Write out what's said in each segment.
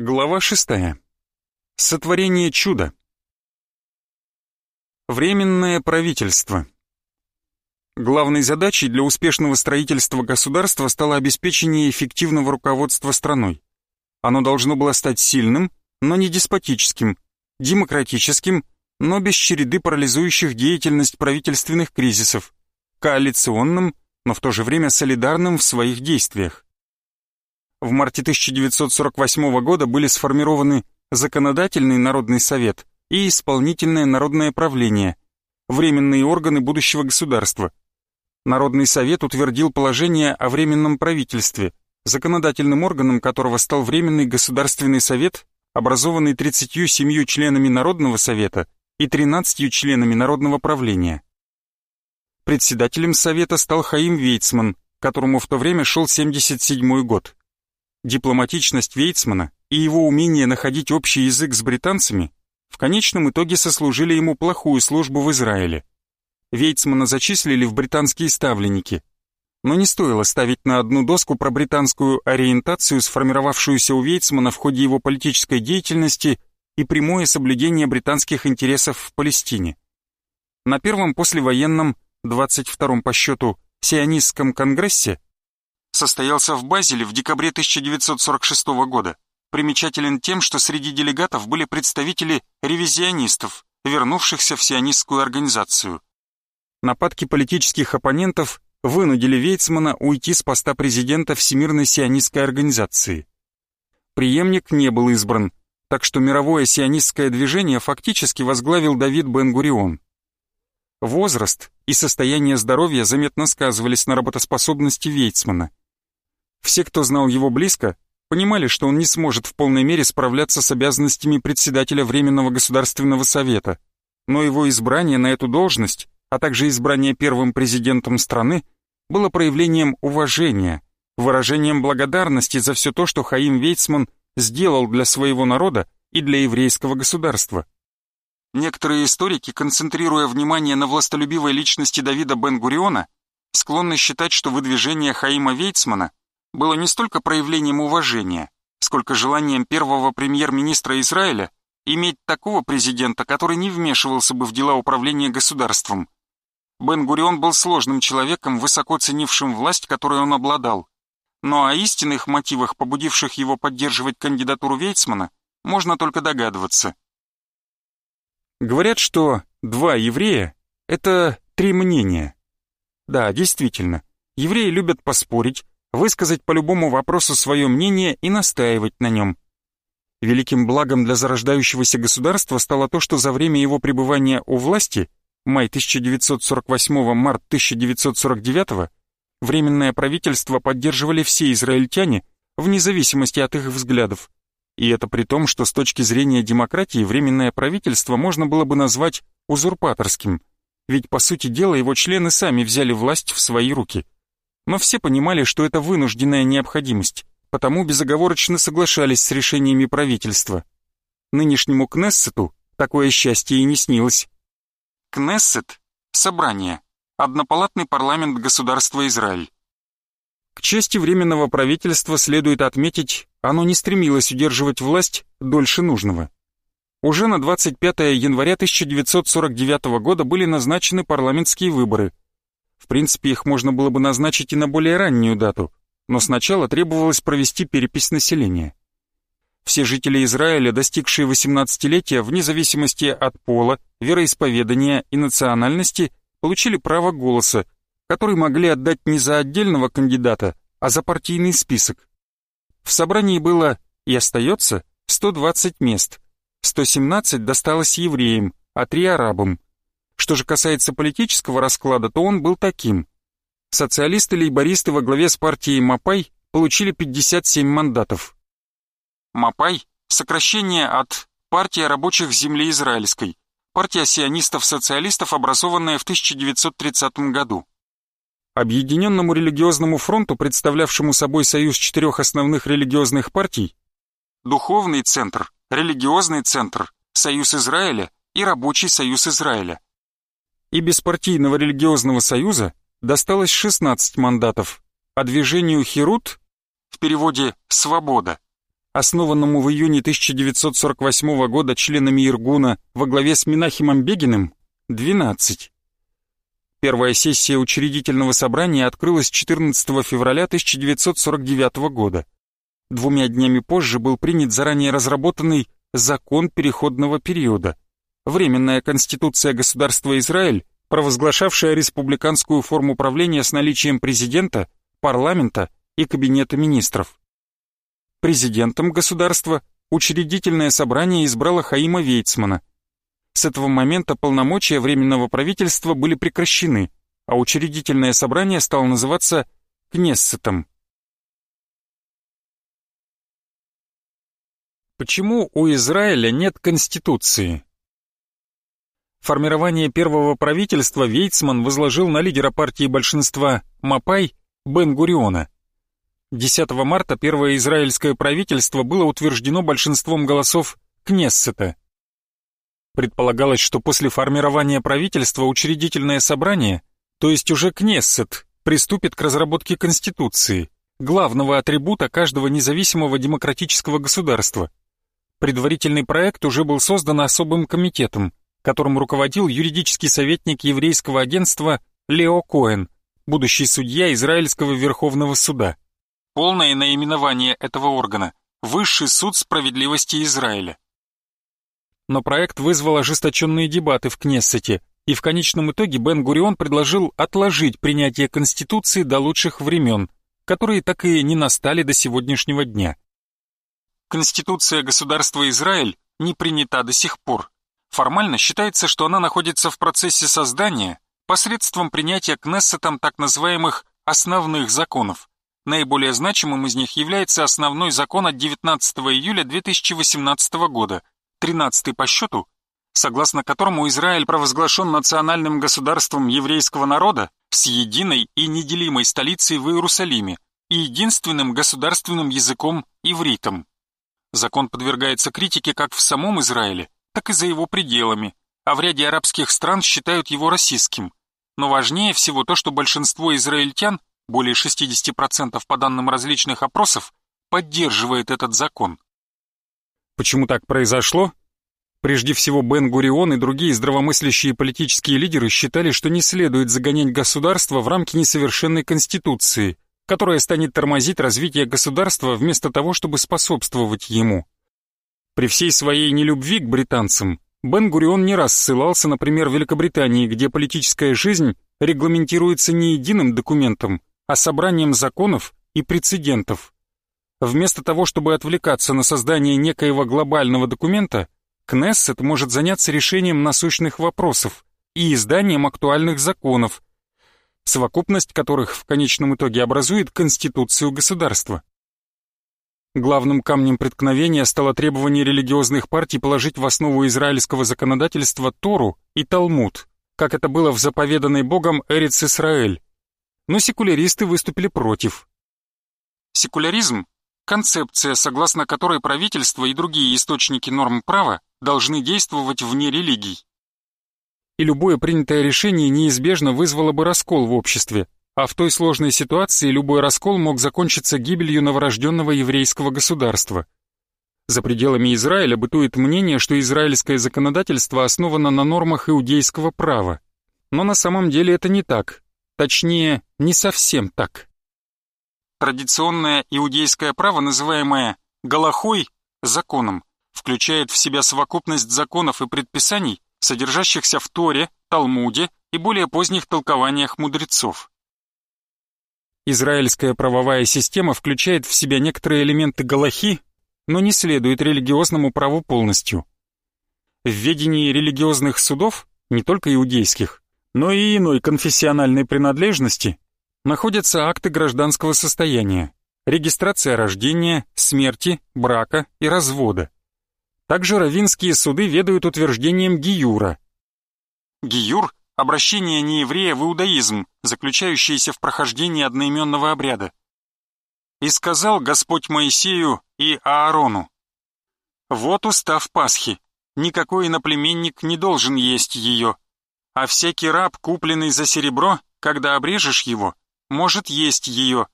Глава шестая. Сотворение чуда. Временное правительство. Главной задачей для успешного строительства государства стало обеспечение эффективного руководства страной. Оно должно было стать сильным, но не деспотическим, демократическим, но без череды парализующих деятельность правительственных кризисов, коалиционным, но в то же время солидарным в своих действиях. В марте 1948 года были сформированы Законодательный Народный Совет и Исполнительное Народное Правление, временные органы будущего государства. Народный Совет утвердил положение о Временном правительстве, законодательным органом которого стал Временный Государственный Совет, образованный 37 членами Народного Совета и 13 членами Народного правления. Председателем Совета стал Хаим Вейцман, которому в то время шел 77 год. Дипломатичность Вейцмана и его умение находить общий язык с британцами в конечном итоге сослужили ему плохую службу в Израиле. Вейцмана зачислили в британские ставленники, но не стоило ставить на одну доску про британскую ориентацию, сформировавшуюся у Вейцмана в ходе его политической деятельности и прямое соблюдение британских интересов в Палестине. На первом послевоенном 22-м по счету сионистском конгрессе, состоялся в Базеле в декабре 1946 года, примечателен тем, что среди делегатов были представители ревизионистов, вернувшихся в сионистскую организацию. Нападки политических оппонентов вынудили Вейцмана уйти с поста президента Всемирной сионистской организации. Приемник не был избран, так что мировое сионистское движение фактически возглавил Давид Бен-Гурион. Возраст и состояние здоровья заметно сказывались на работоспособности Вейцмана. Все, кто знал его близко, понимали, что он не сможет в полной мере справляться с обязанностями председателя Временного Государственного Совета, но его избрание на эту должность, а также избрание первым президентом страны, было проявлением уважения, выражением благодарности за все то, что Хаим Вейцман сделал для своего народа и для еврейского государства. Некоторые историки, концентрируя внимание на властолюбивой личности Давида Бен-Гуриона, склонны считать, что выдвижение Хаима Вейцмана было не столько проявлением уважения, сколько желанием первого премьер-министра Израиля иметь такого президента, который не вмешивался бы в дела управления государством. Бен-Гурион был сложным человеком, высоко ценившим власть, которой он обладал. Но о истинных мотивах, побудивших его поддерживать кандидатуру Вейцмана, можно только догадываться. Говорят, что два еврея — это три мнения. Да, действительно, евреи любят поспорить, высказать по любому вопросу свое мнение и настаивать на нем. Великим благом для зарождающегося государства стало то, что за время его пребывания у власти, май 1948 март 1949 Временное правительство поддерживали все израильтяне, вне зависимости от их взглядов. И это при том, что с точки зрения демократии Временное правительство можно было бы назвать узурпаторским, ведь по сути дела его члены сами взяли власть в свои руки. Но все понимали, что это вынужденная необходимость, потому безоговорочно соглашались с решениями правительства. Нынешнему Кнессету такое счастье и не снилось. Кнессет — собрание, однопалатный парламент государства Израиль. К чести Временного правительства следует отметить, оно не стремилось удерживать власть дольше нужного. Уже на 25 января 1949 года были назначены парламентские выборы. В принципе, их можно было бы назначить и на более раннюю дату, но сначала требовалось провести перепись населения. Все жители Израиля, достигшие 18-летия, вне зависимости от пола, вероисповедания и национальности, получили право голоса – который могли отдать не за отдельного кандидата, а за партийный список. В собрании было и остается 120 мест, 117 досталось евреям, а 3 арабам. Что же касается политического расклада, то он был таким. Социалисты-лейбористы во главе с партией Мапай получили 57 мандатов. Мапай – сокращение от «Партия рабочих земли израильской», партия сионистов-социалистов, образованная в 1930 году. Объединенному религиозному фронту, представлявшему собой союз четырех основных религиозных партий, Духовный центр, Религиозный центр, Союз Израиля и Рабочий союз Израиля. И беспартийного религиозного союза досталось 16 мандатов, а движению Херут, в переводе «свобода», основанному в июне 1948 года членами Иргуна во главе с Минахимом Бегиным, 12. Первая сессия учредительного собрания открылась 14 февраля 1949 года. Двумя днями позже был принят заранее разработанный закон переходного периода, Временная Конституция государства Израиль, провозглашавшая республиканскую форму правления с наличием президента, парламента и кабинета министров. Президентом государства учредительное собрание избрало Хаима Вейцмана. С этого момента полномочия Временного правительства были прекращены, а учредительное собрание стало называться Кнессетом. Почему у Израиля нет конституции? Формирование первого правительства Вейцман возложил на лидера партии большинства Мапай Бен-Гуриона. 10 марта первое израильское правительство было утверждено большинством голосов Кнессета. Предполагалось, что после формирования правительства учредительное собрание, то есть уже Кнессет, приступит к разработке Конституции, главного атрибута каждого независимого демократического государства. Предварительный проект уже был создан особым комитетом, которым руководил юридический советник еврейского агентства Лео Коэн, будущий судья Израильского Верховного Суда. Полное наименование этого органа – Высший суд справедливости Израиля. Но проект вызвал ожесточенные дебаты в Кнессете, и в конечном итоге Бен-Гурион предложил отложить принятие Конституции до лучших времен, которые так и не настали до сегодняшнего дня. Конституция государства Израиль не принята до сих пор. Формально считается, что она находится в процессе создания посредством принятия Кнессетом так называемых «основных законов», Наиболее значимым из них является основной закон от 19 июля 2018 года, 13 по счету, согласно которому Израиль провозглашен национальным государством еврейского народа с единой и неделимой столицей в Иерусалиме и единственным государственным языком ивритом. Закон подвергается критике как в самом Израиле, так и за его пределами, а в ряде арабских стран считают его российским. Но важнее всего то, что большинство израильтян более 60% по данным различных опросов, поддерживает этот закон. Почему так произошло? Прежде всего, Бен-Гурион и другие здравомыслящие политические лидеры считали, что не следует загонять государство в рамки несовершенной конституции, которая станет тормозить развитие государства вместо того, чтобы способствовать ему. При всей своей нелюбви к британцам, Бен-Гурион не раз ссылался, например, в Великобритании, где политическая жизнь регламентируется не единым документом, а собранием законов и прецедентов. Вместо того, чтобы отвлекаться на создание некоего глобального документа, Кнессет может заняться решением насущных вопросов и изданием актуальных законов, совокупность которых в конечном итоге образует Конституцию государства. Главным камнем преткновения стало требование религиозных партий положить в основу израильского законодательства Тору и Талмуд, как это было в заповеданной Богом Эриц Исраэль, но секуляристы выступили против. Секуляризм – концепция, согласно которой правительство и другие источники норм права должны действовать вне религий. И любое принятое решение неизбежно вызвало бы раскол в обществе, а в той сложной ситуации любой раскол мог закончиться гибелью новорожденного еврейского государства. За пределами Израиля бытует мнение, что израильское законодательство основано на нормах иудейского права. Но на самом деле это не так, Точнее, не совсем так. Традиционное иудейское право, называемое «галахой» законом, включает в себя совокупность законов и предписаний, содержащихся в Торе, Талмуде и более поздних толкованиях мудрецов. Израильская правовая система включает в себя некоторые элементы галахи, но не следует религиозному праву полностью. В ведении религиозных судов, не только иудейских, но и иной конфессиональной принадлежности находятся акты гражданского состояния, регистрация рождения, смерти, брака и развода. Также равинские суды ведают утверждением гиюра. Гиюр – обращение нееврея в иудаизм, заключающееся в прохождении одноименного обряда. «И сказал Господь Моисею и Аарону, «Вот устав Пасхи, никакой иноплеменник не должен есть ее, а всякий раб, купленный за серебро, когда обрежешь его, может есть ее.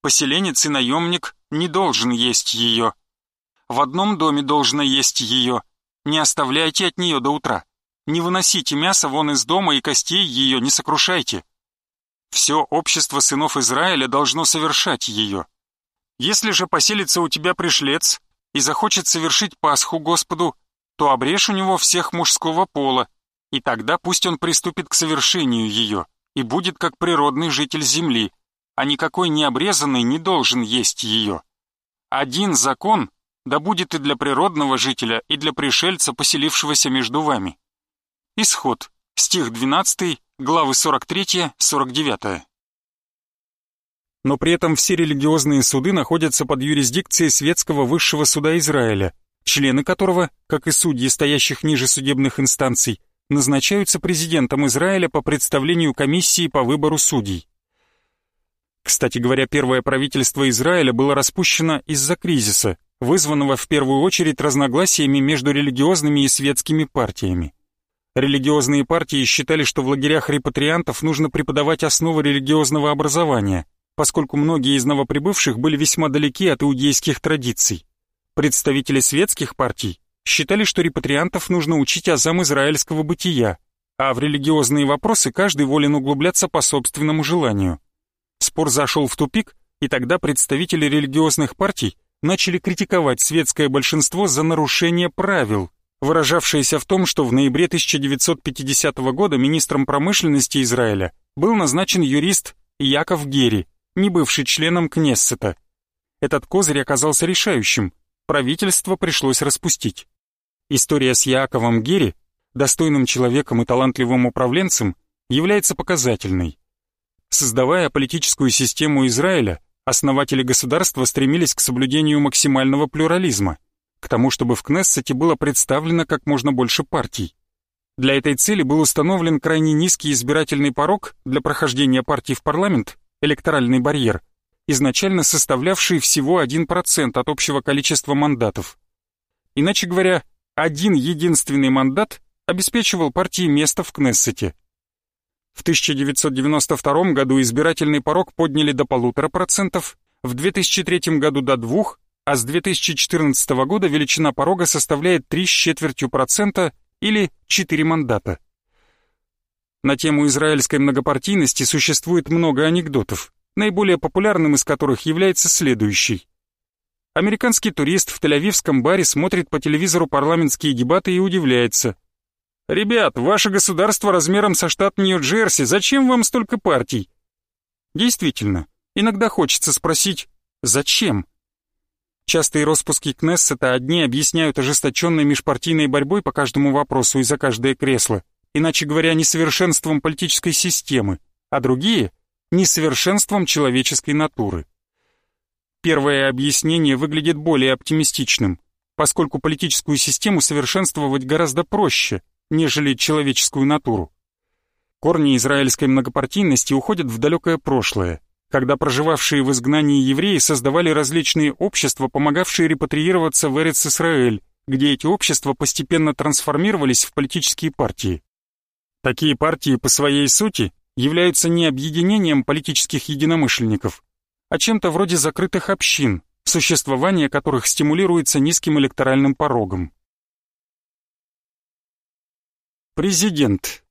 Поселенец и наемник не должен есть ее. В одном доме должно есть ее. Не оставляйте от нее до утра. Не выносите мясо вон из дома и костей ее не сокрушайте. Все общество сынов Израиля должно совершать ее. Если же поселится у тебя пришлец и захочет совершить Пасху Господу, то обрежь у него всех мужского пола, и тогда пусть он приступит к совершению ее и будет как природный житель земли, а никакой необрезанный не должен есть ее. Один закон да будет и для природного жителя, и для пришельца, поселившегося между вами. Исход. Стих 12, главы 43-49. Но при этом все религиозные суды находятся под юрисдикцией Светского высшего суда Израиля, члены которого, как и судьи, стоящих ниже судебных инстанций, назначаются президентом Израиля по представлению комиссии по выбору судей. Кстати говоря, первое правительство Израиля было распущено из-за кризиса, вызванного в первую очередь разногласиями между религиозными и светскими партиями. Религиозные партии считали, что в лагерях репатриантов нужно преподавать основы религиозного образования, поскольку многие из новоприбывших были весьма далеки от иудейских традиций. Представители светских партий считали, что репатриантов нужно учить азам израильского бытия, а в религиозные вопросы каждый волен углубляться по собственному желанию. Спор зашел в тупик, и тогда представители религиозных партий начали критиковать светское большинство за нарушение правил, выражавшееся в том, что в ноябре 1950 года министром промышленности Израиля был назначен юрист Яков Гери, не бывший членом Кнессета. Этот козырь оказался решающим, правительство пришлось распустить. История с Яковом Гери, достойным человеком и талантливым управленцем, является показательной. Создавая политическую систему Израиля, Основатели государства стремились к соблюдению максимального плюрализма, к тому, чтобы в Кнессете было представлено как можно больше партий. Для этой цели был установлен крайне низкий избирательный порог для прохождения партий в парламент, электоральный барьер, изначально составлявший всего 1% от общего количества мандатов. Иначе говоря, один единственный мандат обеспечивал партии место в Кнессете – в 1992 году избирательный порог подняли до полутора процентов, в 2003 году до двух, а с 2014 года величина порога составляет три с четвертью процента или четыре мандата. На тему израильской многопартийности существует много анекдотов, наиболее популярным из которых является следующий. Американский турист в Тель-Авивском баре смотрит по телевизору парламентские дебаты и удивляется. «Ребят, ваше государство размером со штат Нью-Джерси, зачем вам столько партий?» Действительно, иногда хочется спросить «Зачем?». Частые распуски Кнессета одни объясняют ожесточенной межпартийной борьбой по каждому вопросу и за каждое кресло, иначе говоря, несовершенством политической системы, а другие — несовершенством человеческой натуры. Первое объяснение выглядит более оптимистичным, поскольку политическую систему совершенствовать гораздо проще — нежели человеческую натуру. Корни израильской многопартийности уходят в далекое прошлое, когда проживавшие в изгнании евреи создавали различные общества, помогавшие репатриироваться в Эрец-Исраэль, где эти общества постепенно трансформировались в политические партии. Такие партии по своей сути являются не объединением политических единомышленников, а чем-то вроде закрытых общин, существование которых стимулируется низким электоральным порогом. Президент.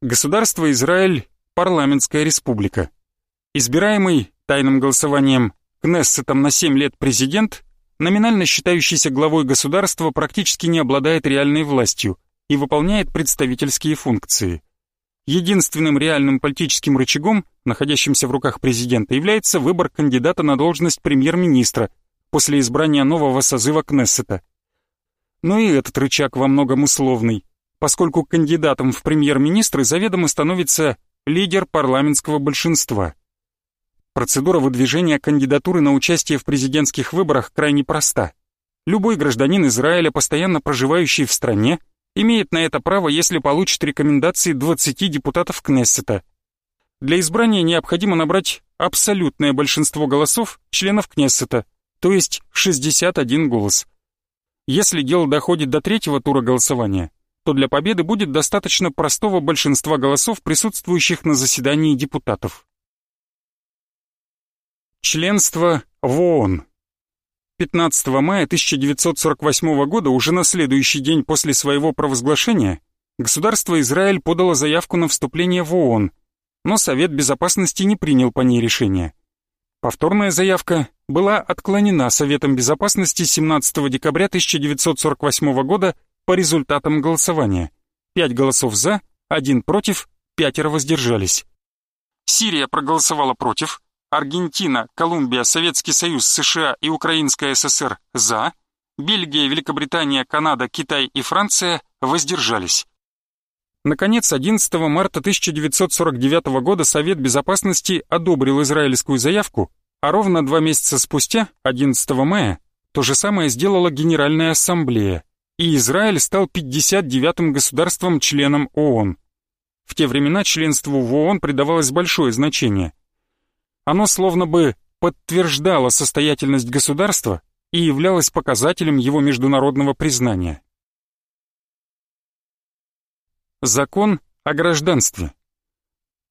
Государство Израиль – парламентская республика. Избираемый тайным голосованием Кнессетом на 7 лет президент, номинально считающийся главой государства, практически не обладает реальной властью и выполняет представительские функции. Единственным реальным политическим рычагом, находящимся в руках президента, является выбор кандидата на должность премьер-министра после избрания нового созыва Кнессета. Но и этот рычаг во многом условный поскольку кандидатом в премьер-министры заведомо становится лидер парламентского большинства. Процедура выдвижения кандидатуры на участие в президентских выборах крайне проста. Любой гражданин Израиля, постоянно проживающий в стране, имеет на это право, если получит рекомендации 20 депутатов Кнессета. Для избрания необходимо набрать абсолютное большинство голосов членов Кнессета, то есть 61 голос. Если дело доходит до третьего тура голосования, то для победы будет достаточно простого большинства голосов присутствующих на заседании депутатов. Членство в ООН. 15 мая 1948 года, уже на следующий день после своего провозглашения, государство Израиль подало заявку на вступление в ООН, но Совет Безопасности не принял по ней решения. Повторная заявка была отклонена Советом Безопасности 17 декабря 1948 года по результатам голосования. Пять голосов «за», один «против», пятеро воздержались. Сирия проголосовала против, Аргентина, Колумбия, Советский Союз, США и Украинская ССР «за», Бельгия, Великобритания, Канада, Китай и Франция воздержались. Наконец, 11 марта 1949 года Совет Безопасности одобрил израильскую заявку, а ровно два месяца спустя, 11 мая, то же самое сделала Генеральная Ассамблея, и Израиль стал 59-м государством-членом ООН. В те времена членству в ООН придавалось большое значение. Оно словно бы подтверждало состоятельность государства и являлось показателем его международного признания. Закон о гражданстве.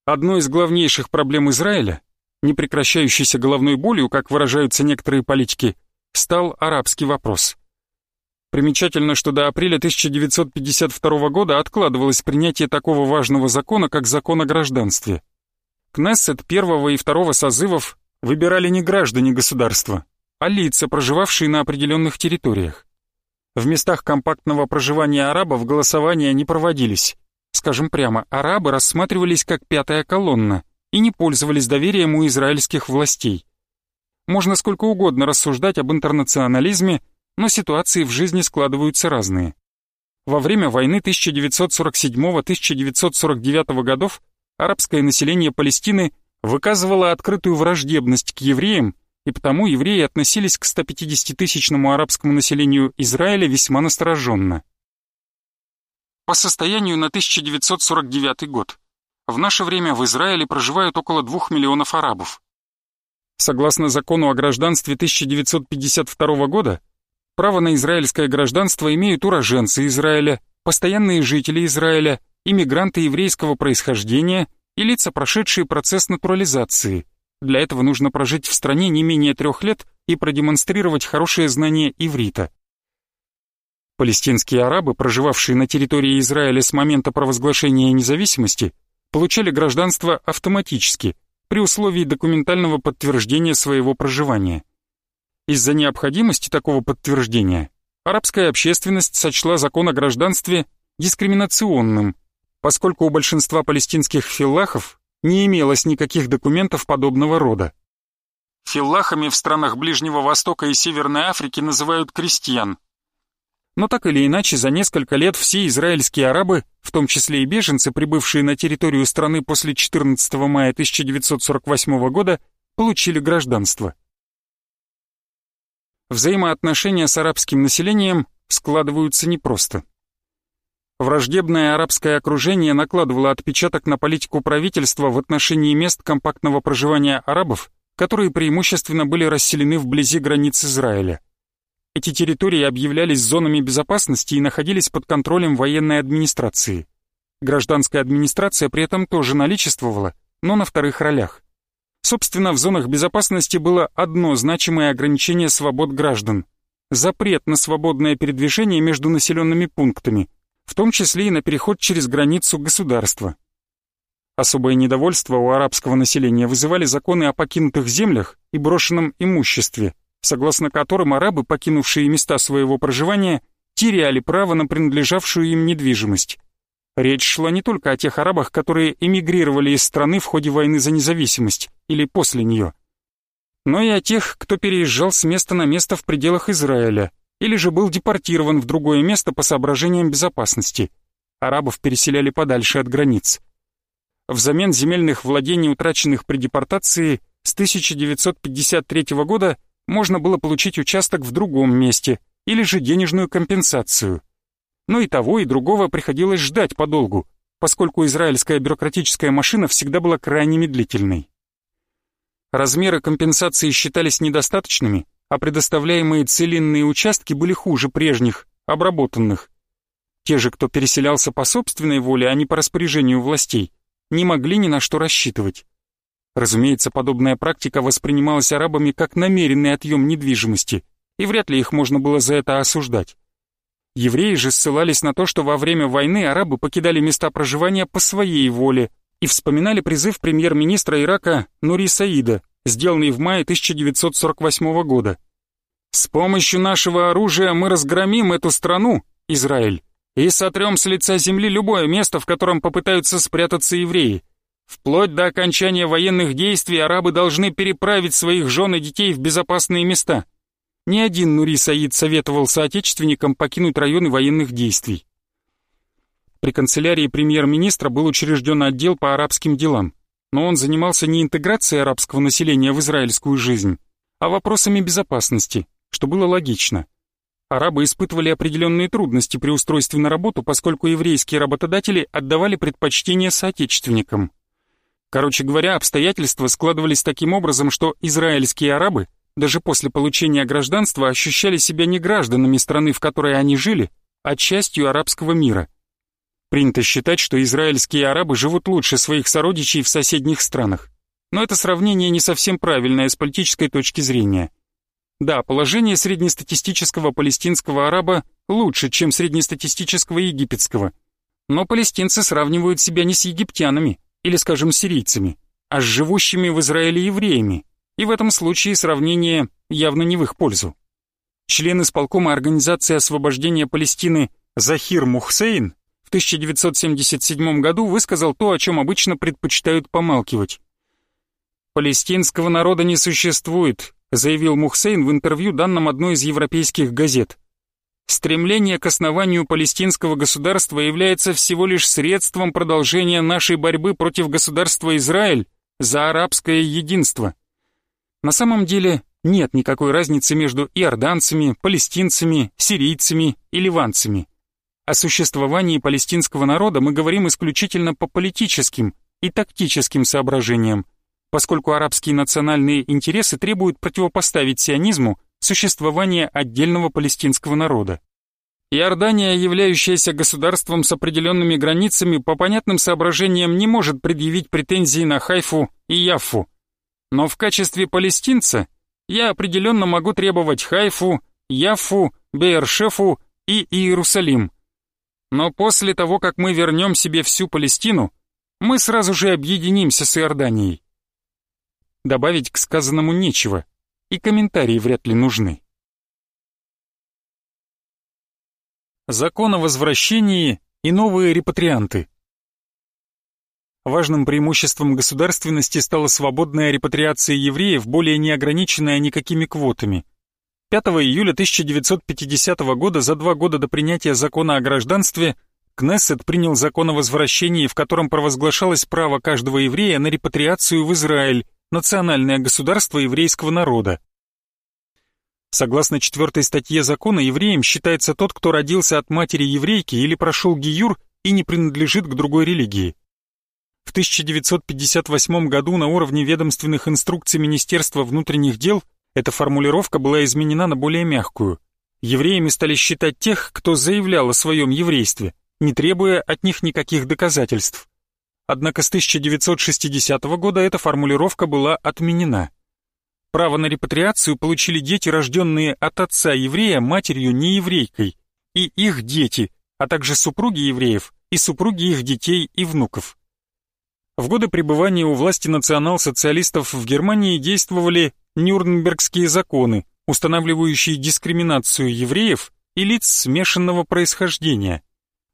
Одной из главнейших проблем Израиля, непрекращающейся головной болью, как выражаются некоторые политики, стал арабский вопрос. Примечательно, что до апреля 1952 года откладывалось принятие такого важного закона, как закон о гражданстве. Кнессет первого и второго созывов выбирали не граждане государства, а лица, проживавшие на определенных территориях. В местах компактного проживания арабов голосования не проводились. Скажем прямо, арабы рассматривались как пятая колонна и не пользовались доверием у израильских властей. Можно сколько угодно рассуждать об интернационализме, но ситуации в жизни складываются разные. Во время войны 1947-1949 годов арабское население Палестины выказывало открытую враждебность к евреям и потому евреи относились к 150-тысячному арабскому населению Израиля весьма настороженно. По состоянию на 1949 год в наше время в Израиле проживают около 2 миллионов арабов. Согласно закону о гражданстве 1952 года, право на израильское гражданство имеют уроженцы Израиля, постоянные жители Израиля, иммигранты еврейского происхождения и лица, прошедшие процесс натурализации – для этого нужно прожить в стране не менее трех лет и продемонстрировать хорошее знание иврита. Палестинские арабы, проживавшие на территории Израиля с момента провозглашения независимости, получали гражданство автоматически, при условии документального подтверждения своего проживания. Из-за необходимости такого подтверждения арабская общественность сочла закон о гражданстве дискриминационным, поскольку у большинства палестинских филлахов не имелось никаких документов подобного рода. Филлахами в странах Ближнего Востока и Северной Африки называют крестьян. Но так или иначе, за несколько лет все израильские арабы, в том числе и беженцы, прибывшие на территорию страны после 14 мая 1948 года, получили гражданство. Взаимоотношения с арабским населением складываются непросто. Враждебное арабское окружение накладывало отпечаток на политику правительства в отношении мест компактного проживания арабов, которые преимущественно были расселены вблизи границ Израиля. Эти территории объявлялись зонами безопасности и находились под контролем военной администрации. Гражданская администрация при этом тоже наличествовала, но на вторых ролях. Собственно, в зонах безопасности было одно значимое ограничение свобод граждан – запрет на свободное передвижение между населенными пунктами – в том числе и на переход через границу государства. Особое недовольство у арабского населения вызывали законы о покинутых землях и брошенном имуществе, согласно которым арабы, покинувшие места своего проживания, теряли право на принадлежавшую им недвижимость. Речь шла не только о тех арабах, которые эмигрировали из страны в ходе войны за независимость или после нее, но и о тех, кто переезжал с места на место в пределах Израиля, или же был депортирован в другое место по соображениям безопасности. Арабов переселяли подальше от границ. Взамен земельных владений, утраченных при депортации, с 1953 года можно было получить участок в другом месте или же денежную компенсацию. Но и того, и другого приходилось ждать подолгу, поскольку израильская бюрократическая машина всегда была крайне медлительной. Размеры компенсации считались недостаточными, а предоставляемые целинные участки были хуже прежних, обработанных. Те же, кто переселялся по собственной воле, а не по распоряжению властей, не могли ни на что рассчитывать. Разумеется, подобная практика воспринималась арабами как намеренный отъем недвижимости, и вряд ли их можно было за это осуждать. Евреи же ссылались на то, что во время войны арабы покидали места проживания по своей воле и вспоминали призыв премьер-министра Ирака Нури Саида, сделанный в мае 1948 года. «С помощью нашего оружия мы разгромим эту страну, Израиль, и сотрем с лица земли любое место, в котором попытаются спрятаться евреи. Вплоть до окончания военных действий арабы должны переправить своих жен и детей в безопасные места. Ни один Нури Саид советовал соотечественникам покинуть районы военных действий. При канцелярии премьер-министра был учрежден отдел по арабским делам, но он занимался не интеграцией арабского населения в израильскую жизнь, а вопросами безопасности, что было логично. Арабы испытывали определенные трудности при устройстве на работу, поскольку еврейские работодатели отдавали предпочтение соотечественникам. Короче говоря, обстоятельства складывались таким образом, что израильские арабы даже после получения гражданства ощущали себя не гражданами страны, в которой они жили, а частью арабского мира. Принято считать, что израильские арабы живут лучше своих сородичей в соседних странах. Но это сравнение не совсем правильное с политической точки зрения. Да, положение среднестатистического палестинского араба лучше, чем среднестатистического египетского. Но палестинцы сравнивают себя не с египтянами или, скажем, сирийцами, а с живущими в Израиле евреями, и в этом случае сравнение явно не в их пользу. Член исполкома Организации освобождения Палестины Захир Мухсейн в 1977 году высказал то, о чем обычно предпочитают помалкивать. «Палестинского народа не существует», заявил Мухсейн в интервью, данном одной из европейских газет. Стремление к основанию палестинского государства является всего лишь средством продолжения нашей борьбы против государства Израиль за арабское единство. На самом деле нет никакой разницы между иорданцами, палестинцами, сирийцами и ливанцами. О существовании палестинского народа мы говорим исключительно по политическим и тактическим соображениям, поскольку арабские национальные интересы требуют противопоставить сионизму существование отдельного палестинского народа. Иордания, являющаяся государством с определенными границами, по понятным соображениям не может предъявить претензии на Хайфу и Яффу, но в качестве палестинца я определенно могу требовать Хайфу, Яффу, Бейершефу и Иерусалим. Но после того, как мы вернем себе всю Палестину, мы сразу же объединимся с Иорданией. Добавить к сказанному нечего, и комментарии вряд ли нужны. Закон о возвращении и новые репатрианты. Важным преимуществом государственности стала свободная репатриация евреев, более не ограниченная никакими квотами. 5 июля 1950 года, за два года до принятия закона о гражданстве, Кнессет принял закон о возвращении, в котором провозглашалось право каждого еврея на репатриацию в Израиль, национальное государство еврейского народа. Согласно четвертой статье закона, евреем считается тот, кто родился от матери еврейки или прошел гиюр и не принадлежит к другой религии. В 1958 году на уровне ведомственных инструкций Министерства внутренних дел эта формулировка была изменена на более мягкую. Евреями стали считать тех, кто заявлял о своем еврействе, не требуя от них никаких доказательств. Однако с 1960 года эта формулировка была отменена. Право на репатриацию получили дети, рожденные от отца еврея матерью нееврейкой, и их дети, а также супруги евреев и супруги их детей и внуков. В годы пребывания у власти национал-социалистов в Германии действовали Нюрнбергские законы, устанавливающие дискриминацию евреев и лиц смешанного происхождения.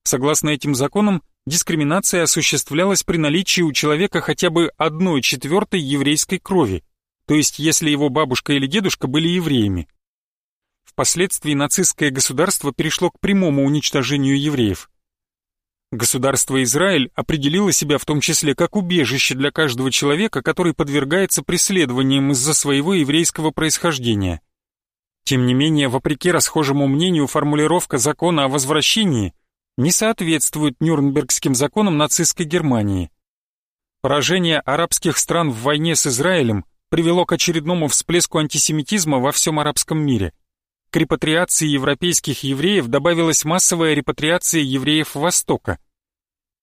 Согласно этим законам, дискриминация осуществлялась при наличии у человека хотя бы одной четвертой еврейской крови, то есть если его бабушка или дедушка были евреями. Впоследствии нацистское государство перешло к прямому уничтожению евреев. Государство Израиль определило себя в том числе как убежище для каждого человека, который подвергается преследованиям из-за своего еврейского происхождения. Тем не менее, вопреки расхожему мнению, формулировка закона о возвращении не соответствует Нюрнбергским законам нацистской Германии. Поражение арабских стран в войне с Израилем привело к очередному всплеску антисемитизма во всем арабском мире. К репатриации европейских евреев добавилась массовая репатриация евреев Востока.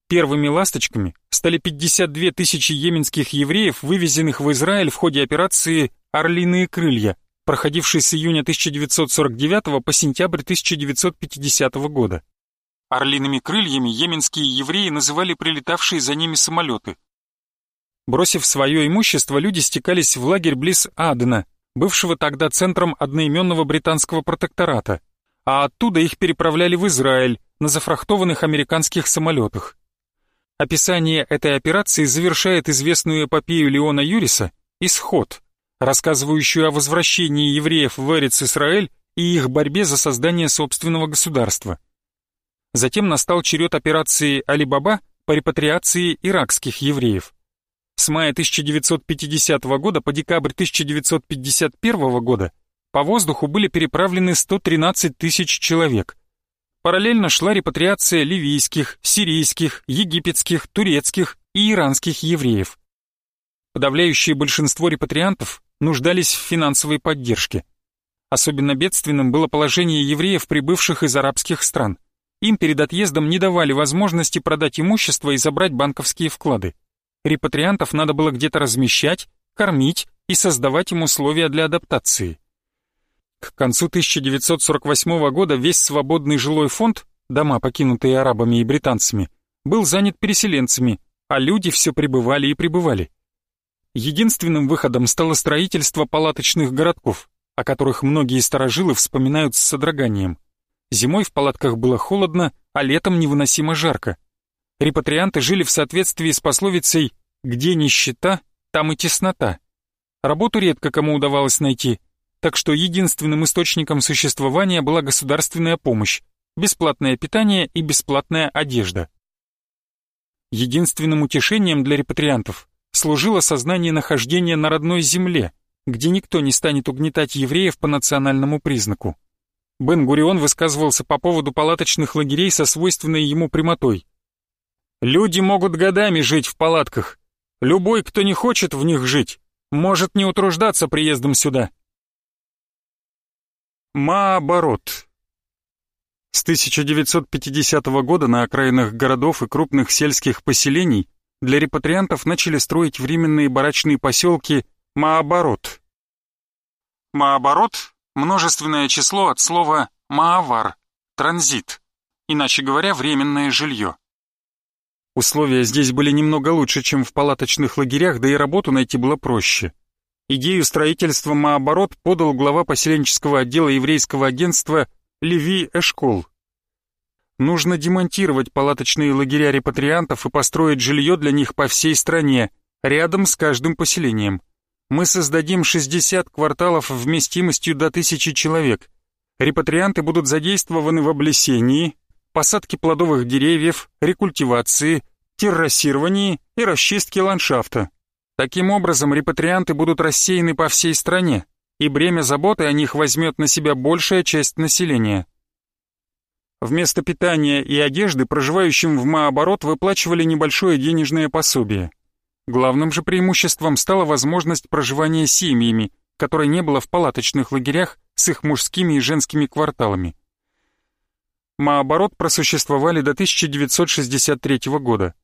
Первыми ласточками стали 52 тысячи йеменских евреев, вывезенных в Израиль в ходе операции «Орлиные крылья», проходивший с июня 1949 по сентябрь 1950 года. Орлиными крыльями йеменские евреи называли прилетавшие за ними самолеты. Бросив свое имущество, люди стекались в лагерь близ Адена, бывшего тогда центром одноименного британского протектората, а оттуда их переправляли в Израиль на зафрахтованных американских самолетах. Описание этой операции завершает известную эпопею Леона Юриса «Исход», рассказывающую о возвращении евреев в Эрец-Исраэль и их борьбе за создание собственного государства. Затем настал черед операции «Али-Баба» по репатриации иракских евреев. С мая 1950 года по декабрь 1951 года по воздуху были переправлены 113 тысяч человек. Параллельно шла репатриация ливийских, сирийских, египетских, турецких и иранских евреев. Подавляющее большинство репатриантов нуждались в финансовой поддержке. Особенно бедственным было положение евреев, прибывших из арабских стран. Им перед отъездом не давали возможности продать имущество и забрать банковские вклады. Репатриантов надо было где-то размещать, кормить и создавать им условия для адаптации. К концу 1948 года весь свободный жилой фонд, дома, покинутые арабами и британцами, был занят переселенцами, а люди все прибывали и прибывали. Единственным выходом стало строительство палаточных городков, о которых многие старожилы вспоминают с содроганием. Зимой в палатках было холодно, а летом невыносимо жарко. Репатрианты жили в соответствии с пословицей «где нищета, там и теснота». Работу редко кому удавалось найти – так что единственным источником существования была государственная помощь, бесплатное питание и бесплатная одежда. Единственным утешением для репатриантов служило сознание нахождения на родной земле, где никто не станет угнетать евреев по национальному признаку. Бен-Гурион высказывался по поводу палаточных лагерей со свойственной ему прямотой. «Люди могут годами жить в палатках. Любой, кто не хочет в них жить, может не утруждаться приездом сюда. Маоборот. С 1950 года на окраинах городов и крупных сельских поселений для репатриантов начали строить временные барачные поселки Маоборот. Маоборот – множественное число от слова «маавар» – транзит, иначе говоря, временное жилье. Условия здесь были немного лучше, чем в палаточных лагерях, да и работу найти было проще. Идею строительства Маоборот подал глава поселенческого отдела еврейского агентства Леви Эшкол. Нужно демонтировать палаточные лагеря репатриантов и построить жилье для них по всей стране, рядом с каждым поселением. Мы создадим 60 кварталов вместимостью до тысячи человек. Репатрианты будут задействованы в облесении, посадке плодовых деревьев, рекультивации, террасировании и расчистке ландшафта. Таким образом, репатрианты будут рассеяны по всей стране, и бремя заботы о них возьмет на себя большая часть населения. Вместо питания и одежды проживающим в Маоборот выплачивали небольшое денежное пособие. Главным же преимуществом стала возможность проживания семьями, которой не было в палаточных лагерях с их мужскими и женскими кварталами. Маоборот просуществовали до 1963 года.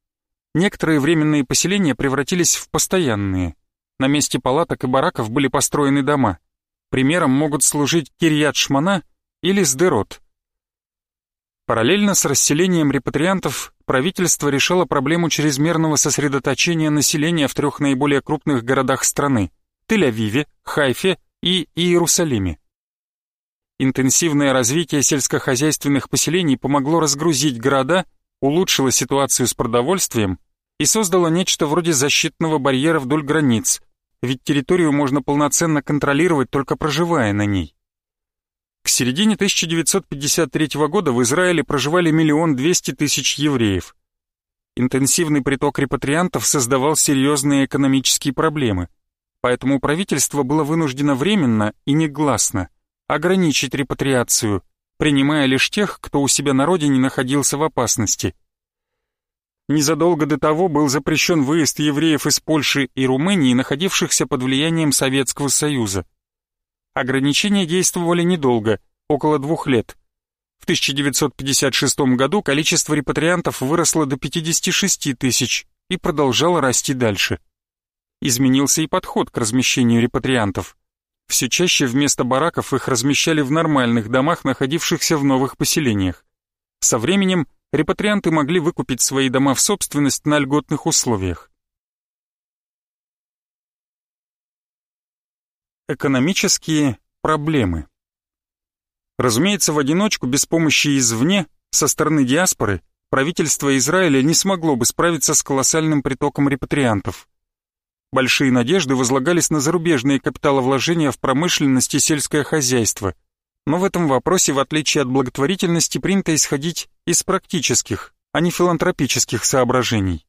Некоторые временные поселения превратились в постоянные. На месте палаток и бараков были построены дома. Примером могут служить Кирьят-Шмана или Сдерот. Параллельно с расселением репатриантов правительство решало проблему чрезмерного сосредоточения населения в трех наиболее крупных городах страны – Тель-Авиве, Хайфе и Иерусалиме. Интенсивное развитие сельскохозяйственных поселений помогло разгрузить города – улучшила ситуацию с продовольствием и создала нечто вроде защитного барьера вдоль границ, ведь территорию можно полноценно контролировать, только проживая на ней. К середине 1953 года в Израиле проживали миллион двести тысяч евреев. Интенсивный приток репатриантов создавал серьезные экономические проблемы, поэтому правительство было вынуждено временно и негласно ограничить репатриацию – принимая лишь тех, кто у себя на родине находился в опасности. Незадолго до того был запрещен выезд евреев из Польши и Румынии, находившихся под влиянием Советского Союза. Ограничения действовали недолго, около двух лет. В 1956 году количество репатриантов выросло до 56 тысяч и продолжало расти дальше. Изменился и подход к размещению репатриантов. Все чаще вместо бараков их размещали в нормальных домах, находившихся в новых поселениях. Со временем репатрианты могли выкупить свои дома в собственность на льготных условиях. Экономические проблемы Разумеется, в одиночку, без помощи извне, со стороны диаспоры, правительство Израиля не смогло бы справиться с колоссальным притоком репатриантов. Большие надежды возлагались на зарубежные капиталовложения в промышленность и сельское хозяйство, но в этом вопросе, в отличие от благотворительности, принято исходить из практических, а не филантропических соображений.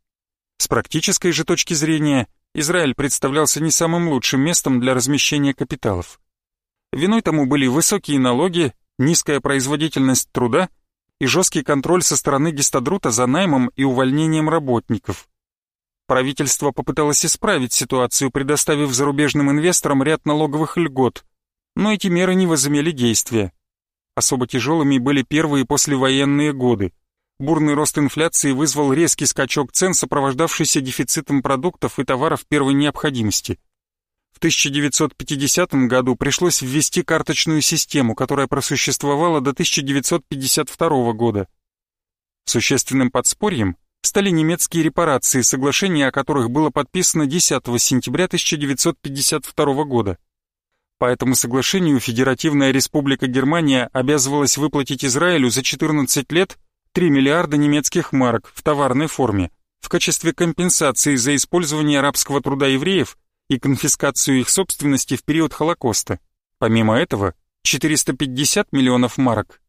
С практической же точки зрения, Израиль представлялся не самым лучшим местом для размещения капиталов. Виной тому были высокие налоги, низкая производительность труда и жесткий контроль со стороны гистадрута за наймом и увольнением работников. Правительство попыталось исправить ситуацию, предоставив зарубежным инвесторам ряд налоговых льгот, но эти меры не возымели действия. Особо тяжелыми были первые послевоенные годы. Бурный рост инфляции вызвал резкий скачок цен, сопровождавшийся дефицитом продуктов и товаров первой необходимости. В 1950 году пришлось ввести карточную систему, которая просуществовала до 1952 года. Существенным подспорьем стали немецкие репарации, соглашение о которых было подписано 10 сентября 1952 года. По этому соглашению Федеративная Республика Германия обязывалась выплатить Израилю за 14 лет 3 миллиарда немецких марок в товарной форме в качестве компенсации за использование арабского труда евреев и конфискацию их собственности в период Холокоста. Помимо этого, 450 миллионов марок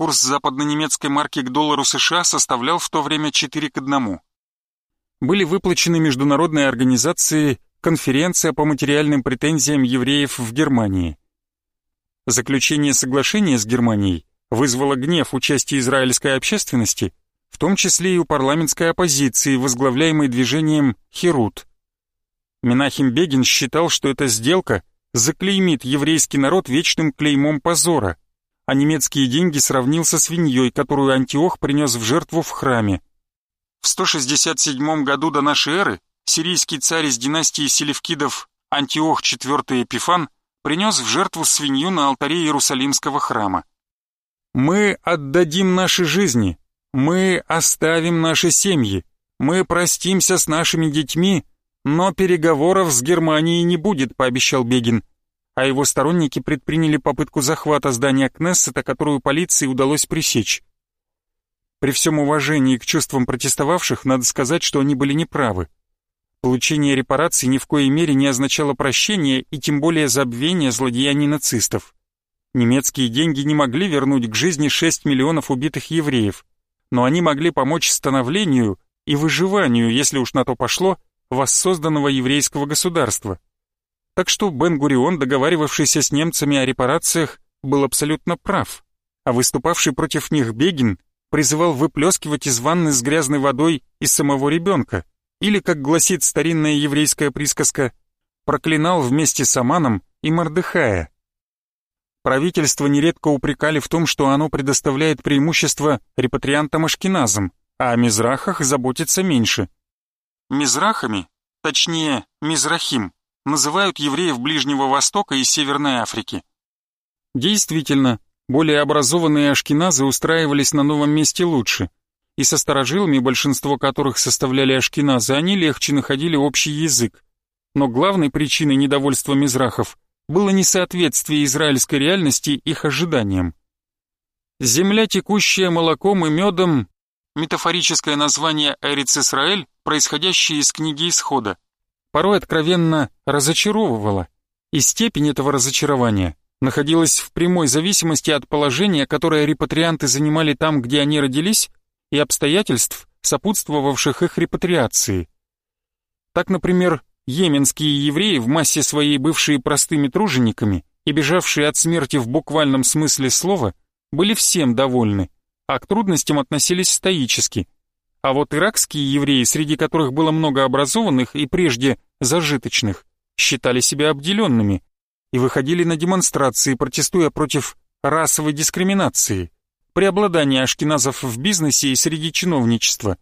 Курс западно-немецкой марки к доллару США составлял в то время 4 к 1. Были выплачены международной организации «Конференция по материальным претензиям евреев в Германии». Заключение соглашения с Германией вызвало гнев у части израильской общественности, в том числе и у парламентской оппозиции, возглавляемой движением «Херут». Менахим Бегин считал, что эта сделка заклеймит еврейский народ вечным клеймом позора – а немецкие деньги сравнил со свиньей, которую Антиох принес в жертву в храме. В 167 году до нашей эры сирийский царь из династии Селевкидов Антиох IV Эпифан принес в жертву свинью на алтаре Иерусалимского храма. «Мы отдадим наши жизни, мы оставим наши семьи, мы простимся с нашими детьми, но переговоров с Германией не будет», — пообещал Бегин а его сторонники предприняли попытку захвата здания Кнессета, которую полиции удалось пресечь. При всем уважении к чувствам протестовавших, надо сказать, что они были неправы. Получение репараций ни в коей мере не означало прощения и тем более забвения злодеяний нацистов. Немецкие деньги не могли вернуть к жизни 6 миллионов убитых евреев, но они могли помочь становлению и выживанию, если уж на то пошло, воссозданного еврейского государства. Так что Бен-Гурион, договаривавшийся с немцами о репарациях, был абсолютно прав, а выступавший против них Бегин призывал выплескивать из ванны с грязной водой и самого ребенка, или, как гласит старинная еврейская присказка, проклинал вместе с Аманом и Мордыхая. Правительство нередко упрекали в том, что оно предоставляет преимущество репатриантам-ашкеназам, а о мизрахах заботится меньше. Мизрахами, точнее, мизрахим, называют евреев Ближнего Востока и Северной Африки. Действительно, более образованные ашкеназы устраивались на новом месте лучше, и со старожилами, большинство которых составляли ашкеназы, они легче находили общий язык. Но главной причиной недовольства мизрахов было несоответствие израильской реальности их ожиданиям. «Земля, текущая молоком и медом» — метафорическое название Эриц-Исраэль, происходящее из книги Исхода — порой откровенно разочаровывала, и степень этого разочарования находилась в прямой зависимости от положения, которое репатрианты занимали там, где они родились, и обстоятельств, сопутствовавших их репатриации. Так, например, йеменские евреи, в массе своей бывшие простыми тружениками и бежавшие от смерти в буквальном смысле слова, были всем довольны, а к трудностям относились стоически – а вот иракские евреи, среди которых было много образованных и прежде зажиточных, считали себя обделенными и выходили на демонстрации, протестуя против расовой дискриминации, преобладания ашкеназов в бизнесе и среди чиновничества.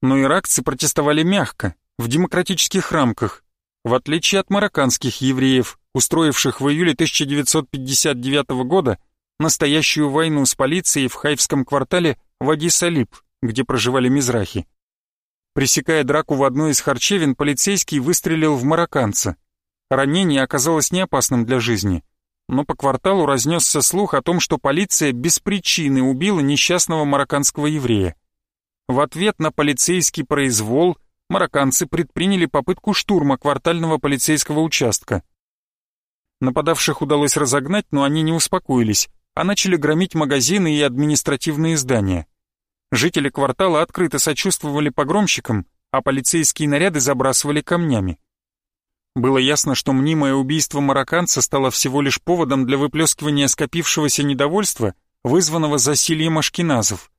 Но иракцы протестовали мягко, в демократических рамках, в отличие от марокканских евреев, устроивших в июле 1959 года настоящую войну с полицией в хайфском квартале Вади-Салиб, где проживали мизрахи. Пресекая драку в одной из харчевин, полицейский выстрелил в марокканца. Ранение оказалось неопасным для жизни, но по кварталу разнесся слух о том, что полиция без причины убила несчастного марокканского еврея. В ответ на полицейский произвол марокканцы предприняли попытку штурма квартального полицейского участка. Нападавших удалось разогнать, но они не успокоились, а начали громить магазины и административные здания. Жители квартала открыто сочувствовали погромщикам, а полицейские наряды забрасывали камнями. Было ясно, что мнимое убийство марокканца стало всего лишь поводом для выплескивания скопившегося недовольства, вызванного засильем ашкеназов.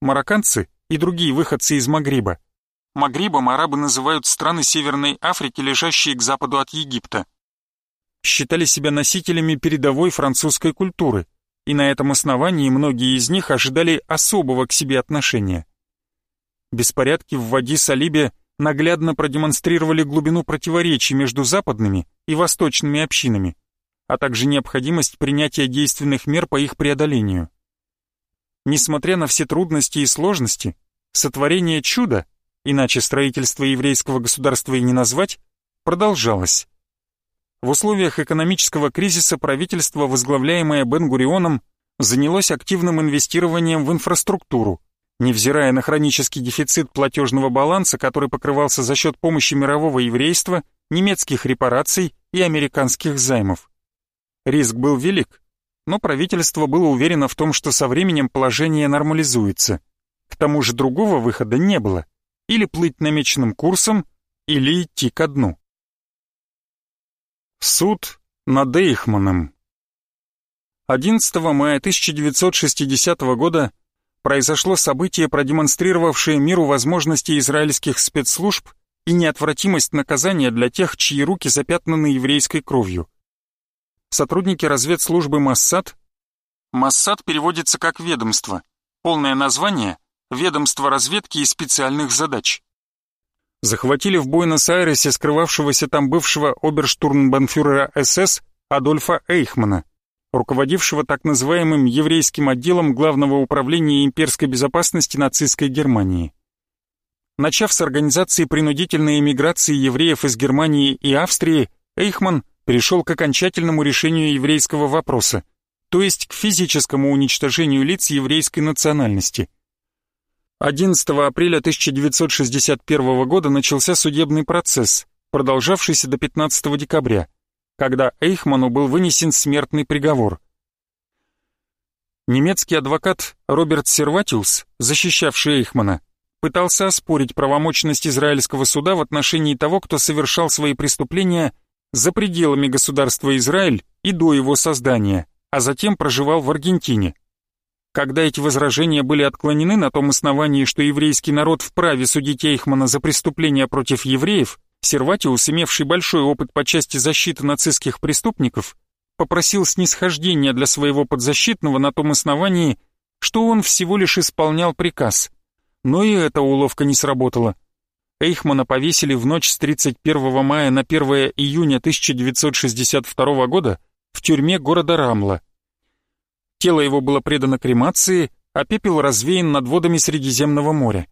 Марокканцы и другие выходцы из Магриба. Магрибом арабы называют страны Северной Африки, лежащие к западу от Египта считали себя носителями передовой французской культуры, и на этом основании многие из них ожидали особого к себе отношения. Беспорядки в Вади-Салибе наглядно продемонстрировали глубину противоречий между западными и восточными общинами, а также необходимость принятия действенных мер по их преодолению. Несмотря на все трудности и сложности, сотворение чуда, иначе строительство еврейского государства и не назвать, продолжалось. В условиях экономического кризиса правительство, возглавляемое Бен-Гурионом, занялось активным инвестированием в инфраструктуру, невзирая на хронический дефицит платежного баланса, который покрывался за счет помощи мирового еврейства, немецких репараций и американских займов. Риск был велик, но правительство было уверено в том, что со временем положение нормализуется. К тому же другого выхода не было. Или плыть намеченным курсом, или идти ко дну. Суд над Эйхманом. 11 мая 1960 года произошло событие, продемонстрировавшее миру возможности израильских спецслужб и неотвратимость наказания для тех, чьи руки запятнаны еврейской кровью. Сотрудники разведслужбы Массад. Массад переводится как «ведомство», полное название – «Ведомство разведки и специальных задач» захватили в Буэнос-Айресе скрывавшегося там бывшего оберштурмбанфюрера СС Адольфа Эйхмана, руководившего так называемым еврейским отделом Главного управления имперской безопасности нацистской Германии. Начав с организации принудительной эмиграции евреев из Германии и Австрии, Эйхман перешел к окончательному решению еврейского вопроса, то есть к физическому уничтожению лиц еврейской национальности – 11 апреля 1961 года начался судебный процесс, продолжавшийся до 15 декабря, когда Эйхману был вынесен смертный приговор. Немецкий адвокат Роберт Серватиус, защищавший Эйхмана, пытался оспорить правомочность израильского суда в отношении того, кто совершал свои преступления за пределами государства Израиль и до его создания, а затем проживал в Аргентине. Когда эти возражения были отклонены на том основании, что еврейский народ вправе судить Эйхмана за преступления против евреев, Серватиус, имевший большой опыт по части защиты нацистских преступников, попросил снисхождения для своего подзащитного на том основании, что он всего лишь исполнял приказ. Но и эта уловка не сработала. Эйхмана повесили в ночь с 31 мая на 1 июня 1962 года в тюрьме города Рамла. Тело его было предано кремации, а пепел развеян над водами Средиземного моря.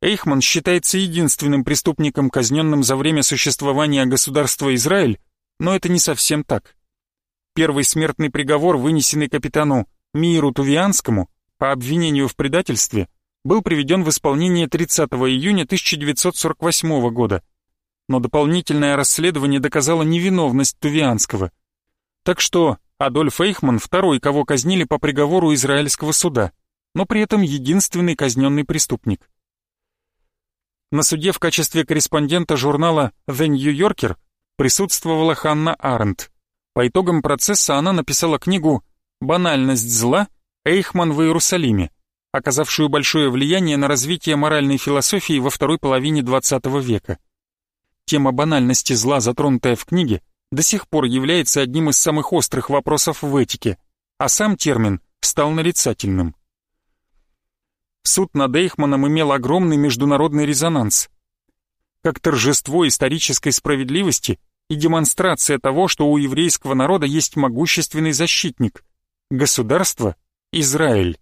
Эйхман считается единственным преступником, казненным за время существования государства Израиль, но это не совсем так. Первый смертный приговор, вынесенный капитану Миру Тувианскому по обвинению в предательстве, был приведен в исполнение 30 июня 1948 года, но дополнительное расследование доказало невиновность Тувианского. Так что Адольф Эйхман второй, кого казнили по приговору израильского суда, но при этом единственный казненный преступник. На суде в качестве корреспондента журнала The New Yorker присутствовала Ханна Арендт. По итогам процесса она написала книгу «Банальность зла. Эйхман в Иерусалиме», оказавшую большое влияние на развитие моральной философии во второй половине XX века. Тема банальности зла, затронутая в книге, до сих пор является одним из самых острых вопросов в этике, а сам термин стал нарицательным. Суд над Эйхманом имел огромный международный резонанс. как торжество исторической справедливости и демонстрация того, что у еврейского народа есть могущественный защитник – государство Израиль.